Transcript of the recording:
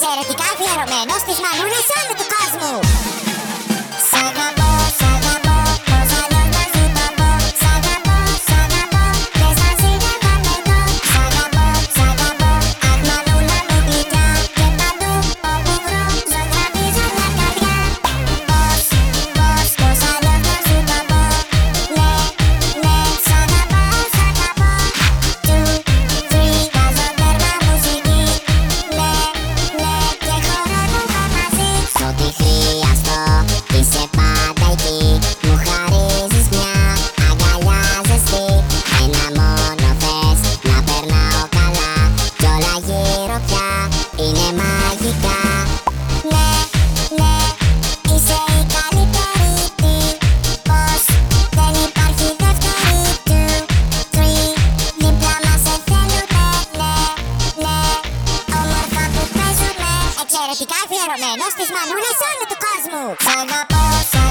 εξαιρετικά αφιερωμένο στις μανούλες όλου του κόσμου. αφιερωμένο στις μανούλες όλου του κόσμου Σ' αγαπώ,